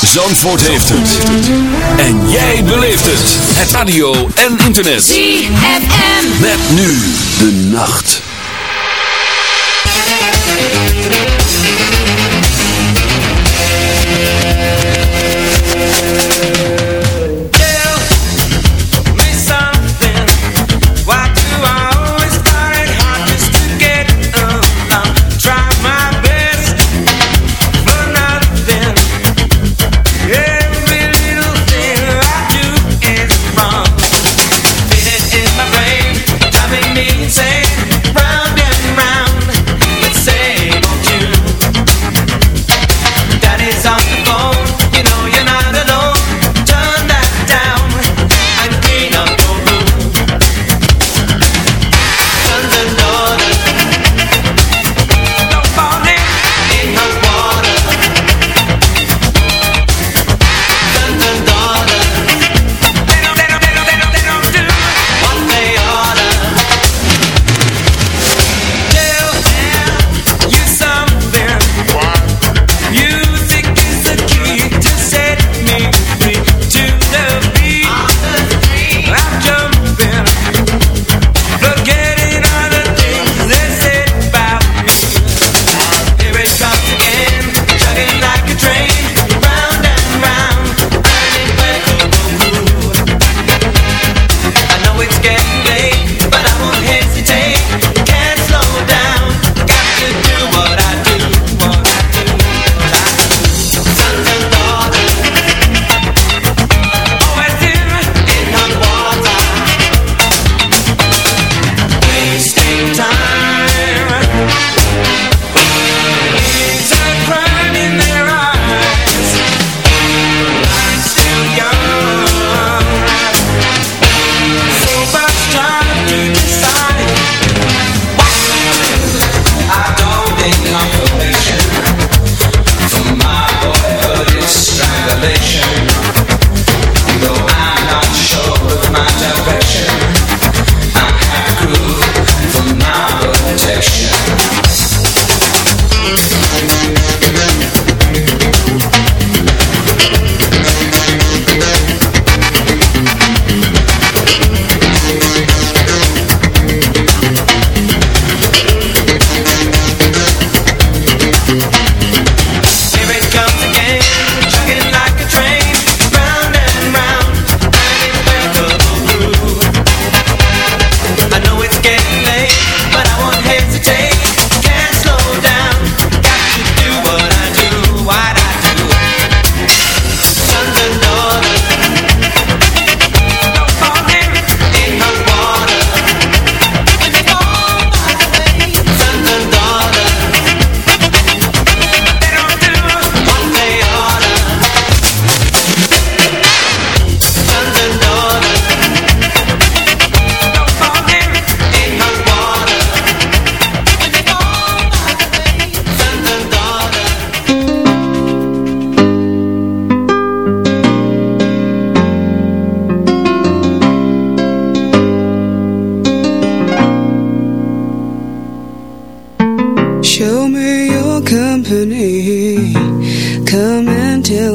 Zandvoort heeft het. En jij beleeft het. Het radio en internet. ZFM. Met nu de nacht.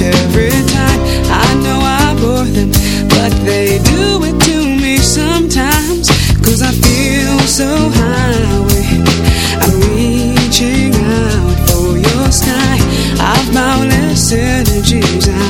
every time. I know I bore them But they do it to me I feel so high. I'm reaching out for your sky. Boundless energies.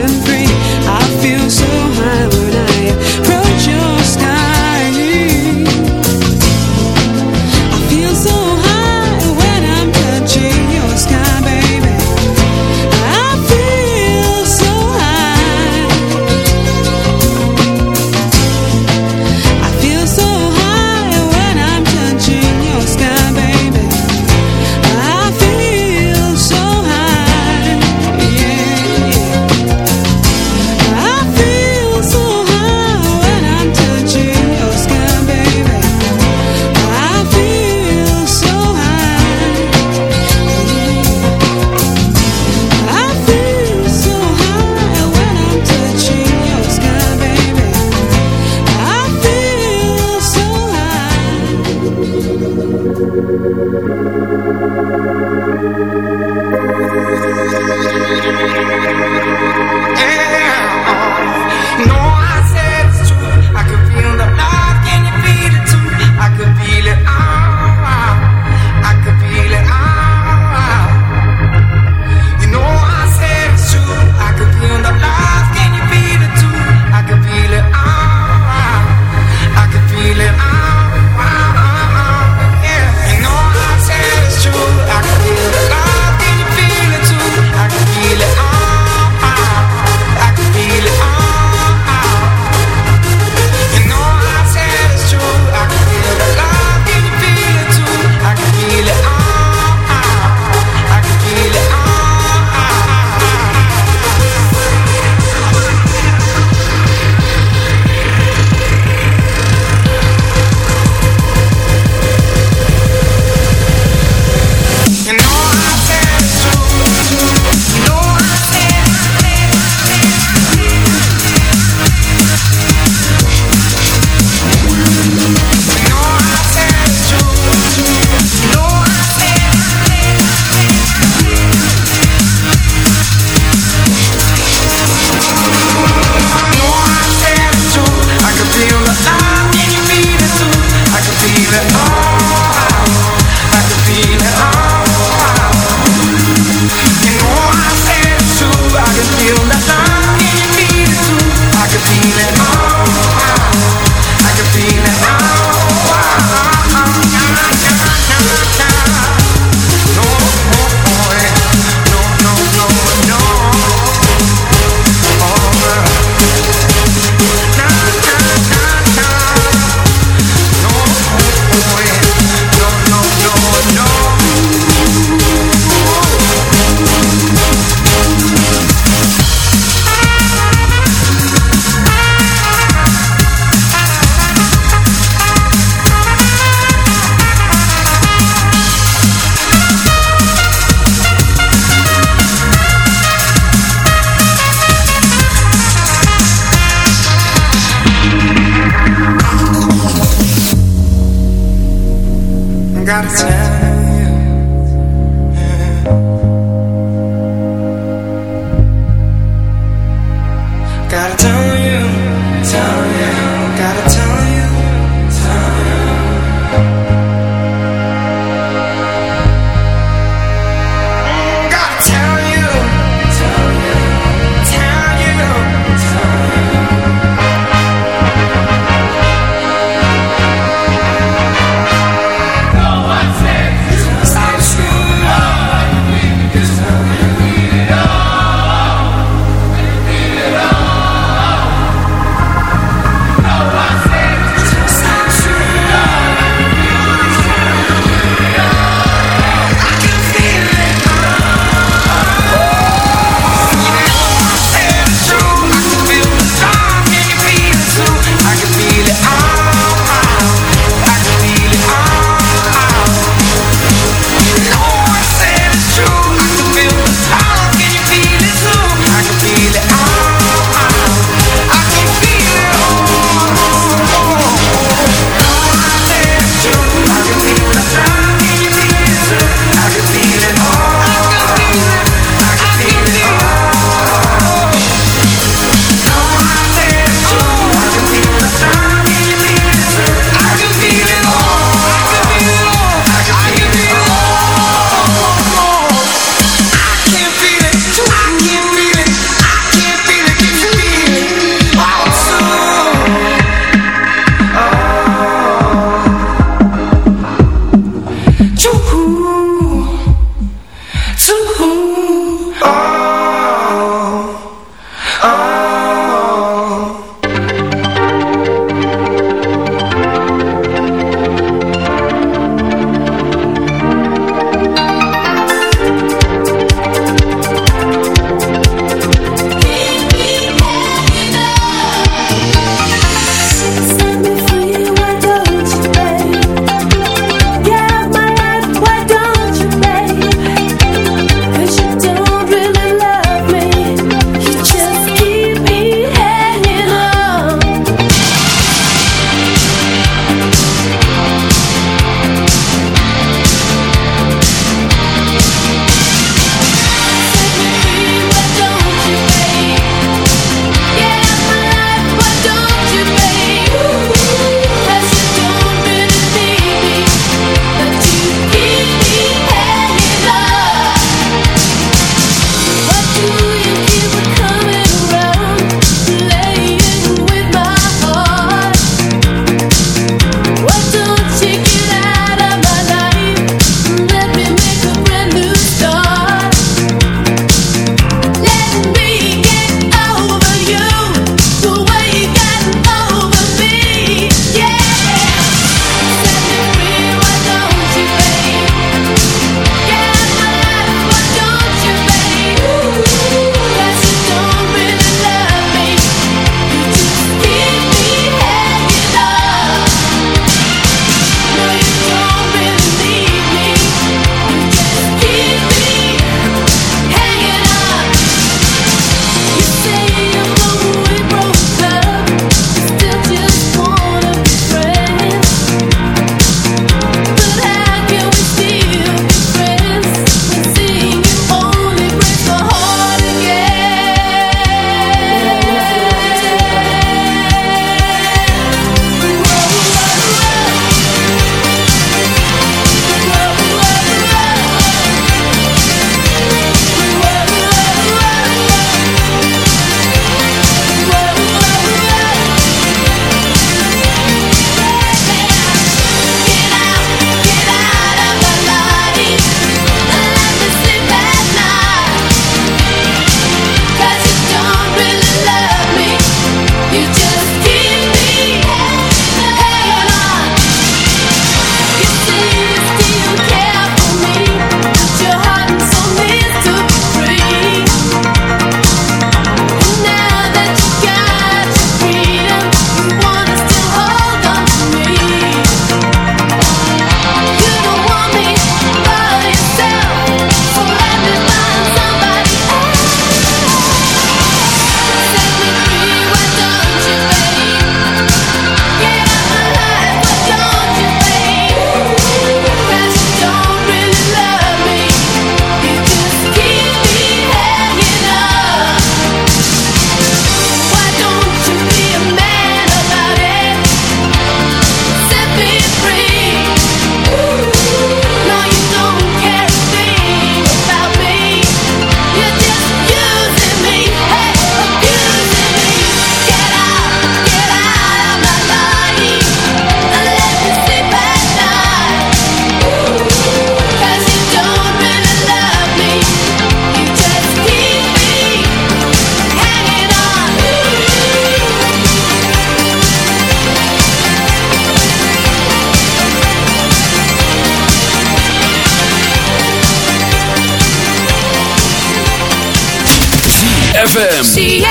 ZFM.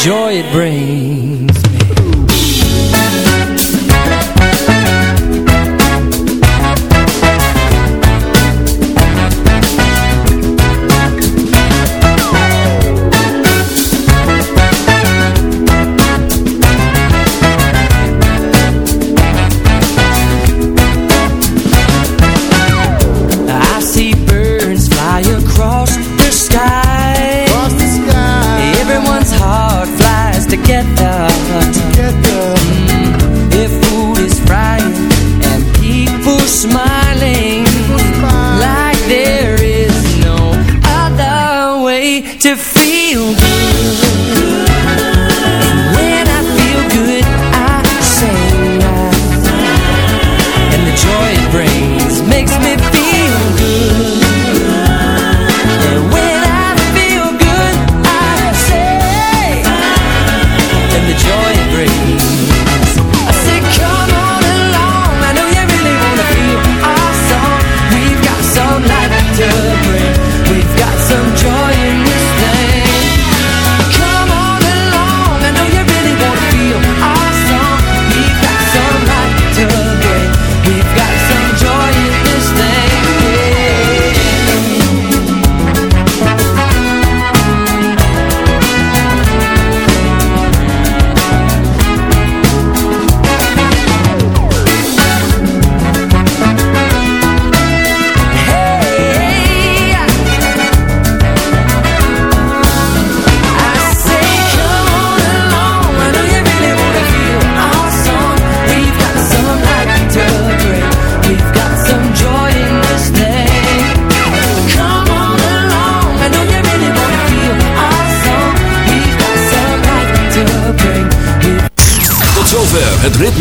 Joy it brings. People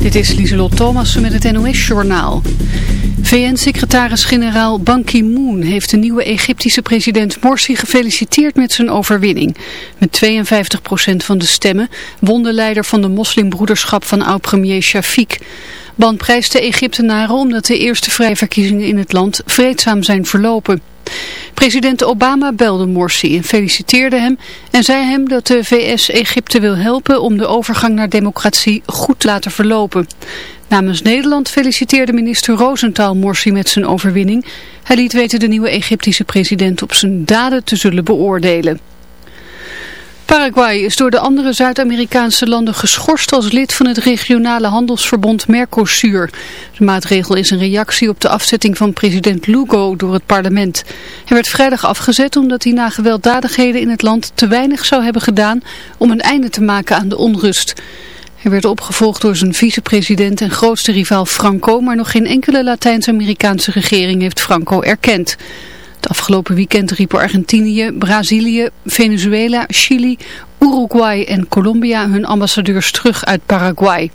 Dit is Lieselot Thomassen met het NOS-journaal. VN-secretaris-generaal Ban Ki-moon heeft de nieuwe Egyptische president Morsi gefeliciteerd met zijn overwinning. Met 52% van de stemmen won de leider van de moslimbroederschap van oud-premier Shafiq. Ban prijst de Egyptenaren omdat de eerste vrije verkiezingen in het land vreedzaam zijn verlopen. President Obama belde Morsi en feliciteerde hem en zei hem dat de VS Egypte wil helpen om de overgang naar democratie goed te laten verlopen. Namens Nederland feliciteerde minister Rosenthal Morsi met zijn overwinning. Hij liet weten de nieuwe Egyptische president op zijn daden te zullen beoordelen. Paraguay is door de andere Zuid-Amerikaanse landen geschorst als lid van het regionale handelsverbond Mercosur. De maatregel is een reactie op de afzetting van president Lugo door het parlement. Hij werd vrijdag afgezet omdat hij na gewelddadigheden in het land te weinig zou hebben gedaan om een einde te maken aan de onrust. Hij werd opgevolgd door zijn vicepresident en grootste rivaal Franco, maar nog geen enkele Latijns-Amerikaanse regering heeft Franco erkend. Afgelopen weekend riepen Argentinië, Brazilië, Venezuela, Chili, Uruguay en Colombia hun ambassadeurs terug uit Paraguay.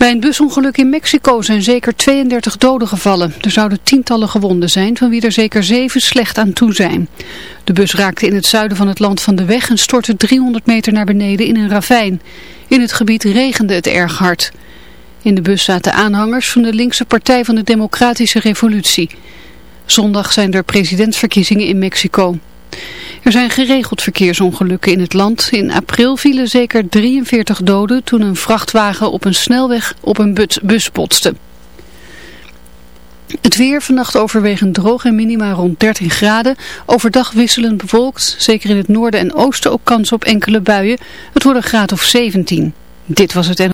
Bij een busongeluk in Mexico zijn zeker 32 doden gevallen. Er zouden tientallen gewonden zijn, van wie er zeker zeven slecht aan toe zijn. De bus raakte in het zuiden van het land van de weg en stortte 300 meter naar beneden in een ravijn. In het gebied regende het erg hard. In de bus zaten aanhangers van de linkse partij van de Democratische Revolutie. Zondag zijn er presidentsverkiezingen in Mexico. Er zijn geregeld verkeersongelukken in het land. In april vielen zeker 43 doden toen een vrachtwagen op een snelweg op een bus, botste. Het weer vannacht overwegend droog en minima rond 13 graden. Overdag wisselend bewolkt, zeker in het noorden en oosten ook kans op enkele buien. Het wordt een graad of 17. Dit was het en